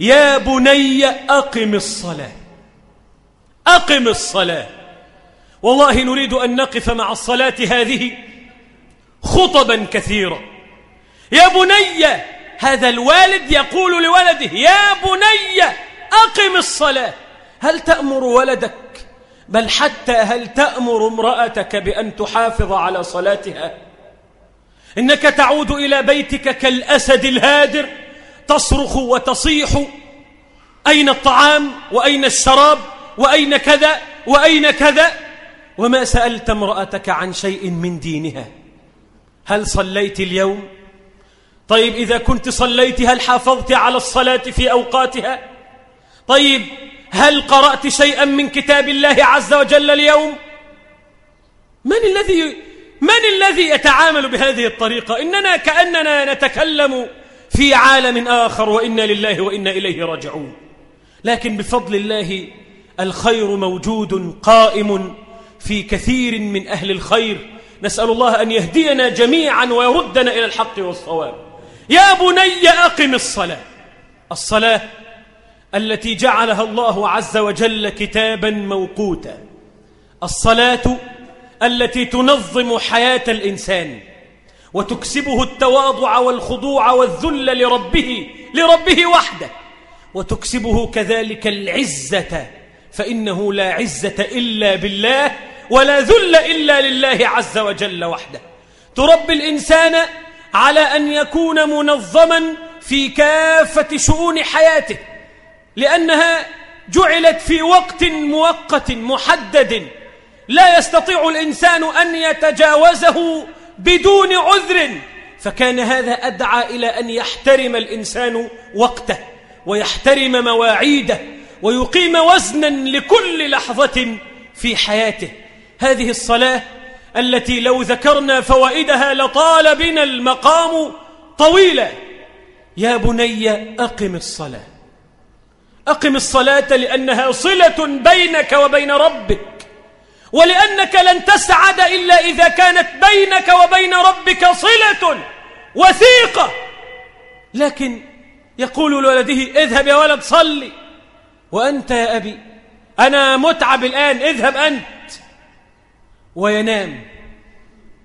يا بني أقم الصلاة. أقم الصلاة. والله نريد أن نقف مع الصلاة هذه خطبا كثيرة يا بني هذا الوالد يقول لولده يا بني أقم الصلاة. هل تأمر ولدك؟ بل حتى هل تأمر امرأتك بأن تحافظ على صلاتها؟ إنك تعود إلى بيتك كالأسد الهادر. تصرخ وتصيح أين الطعام وأين الشراب وأين كذا وأين كذا وما سألت امرأتك عن شيء من دينها هل صليت اليوم؟ طيب إذا كنت صليت هل حافظت على الصلاة في أوقاتها؟ طيب هل قرأت شيئا من كتاب الله عز وجل اليوم؟ من الذي من الذي يتعامل بهذه الطريقة إننا كأننا نتكلم في عالم آخر وإنا لله وإنا إليه راجعون. لكن بفضل الله الخير موجود قائم في كثير من أهل الخير. نسأل الله أن يهدينا جميعا ويردنا إلى الحق والصواب. يا بني أقم الصلاة. الصلاة التي جعلها الله عز وجل كتابا موقوتا. الصلاة التي تنظم حياة الإنسان. وتكسبه التواضع والخضوع والذل لربه لربه وحده. وتكسبه كذلك العزة فإنه لا عزة إلا بالله ولا ذل إلا لله عز وجل وحده. تربي الإنسان على أن يكون منظما في كافة شؤون حياته لأنها جعلت في وقت مؤقت محدد. لا يستطيع الإنسان أن يتجاوزه بدون عذر. فكان هذا أدعى إلى أن يحترم الإنسان وقته ويحترم مواعيده ويقيم وزنا لكل لحظة في حياته. هذه الصلاة التي لو ذكرنا فوائدها لطال بنا المقام طويلا. يا بني أقم الصلاة. أقم الصلاة لأنها صلة بينك وبين ربك. ولأنك لن تسعد إلا إذا كانت بينك وبين ربك صلة وثيقة. لكن يقول لولده اذهب يا ولد صلي. وأنت يا أبي أنا متعب الآن اذهب أنت. وينام.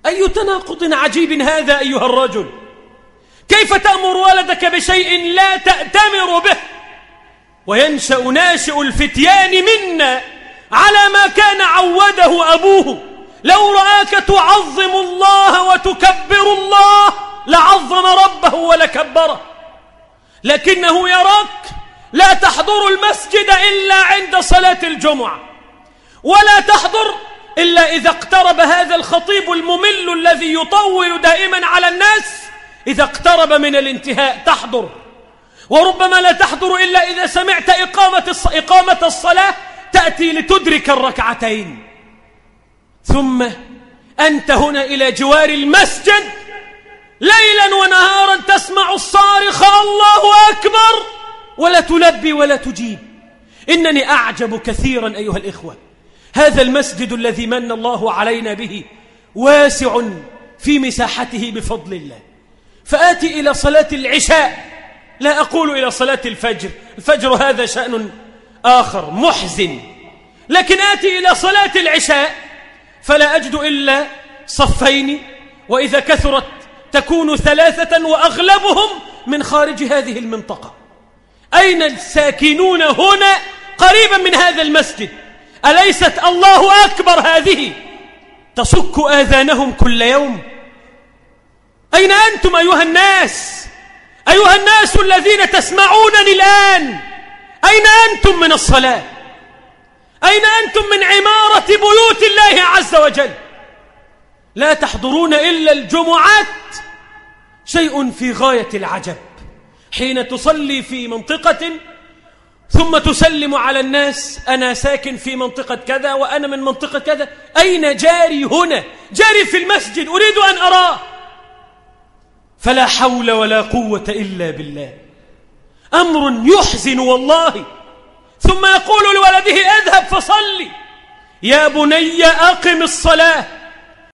أي تناقض عجيب هذا أيها الرجل؟ كيف تأمر ولدك بشيء لا تأتمر به؟ وينشأ ناشئ الفتيان منا. على ما كان عوده أبوه. لو رآك تعظم الله وتكبر الله لعظم ربه ولكبره. لكنه يراك لا تحضر المسجد إلا عند صلاة الجمعة. ولا تحضر إلا إذا اقترب هذا الخطيب الممل الذي يطول دائما على الناس إذا اقترب من الانتهاء تحضر. وربما لا تحضر إلا إذا سمعت إقامة, إقامة الصلاة تأتي لتدرك الركعتين. ثم أنت هنا إلى جوار المسجد ليلا ونهارا تسمع الصارخ الله أكبر ولا تلبي ولا تجيب. إنني أعجب كثيرا أيها الإخوة. هذا المسجد الذي من الله علينا به واسع في مساحته بفضل الله. فآتي إلى صلاة العشاء. لا أقول إلى صلاة الفجر. الفجر هذا شأن آخر محزن. لكن آتي إلى صلاة العشاء فلا أجد إلا صفين وإذا كثرت تكون ثلاثة وأغلبهم من خارج هذه المنطقة. أين الساكنون هنا قريبا من هذا المسجد؟ أليست الله أكبر هذه؟ تصك آذانهم كل يوم. أين أنتم أيها الناس؟ أيها الناس الذين تسمعونني الآن؟ أين أنتم من الصلاة؟ أين أنتم من عمارة بيوت الله عز وجل؟ لا تحضرون إلا الجمعات شيء في غاية العجب. حين تصلي في منطقة ثم تسلم على الناس أنا ساكن في منطقة كذا وأنا من منطقة كذا. أين جاري هنا؟ جاري في المسجد أريد أن أراه. فلا حول ولا قوة إلا بالله. أمر يحزن والله. ثم يقول لولده اذهب فصلي. يا بني أقم الصلاة.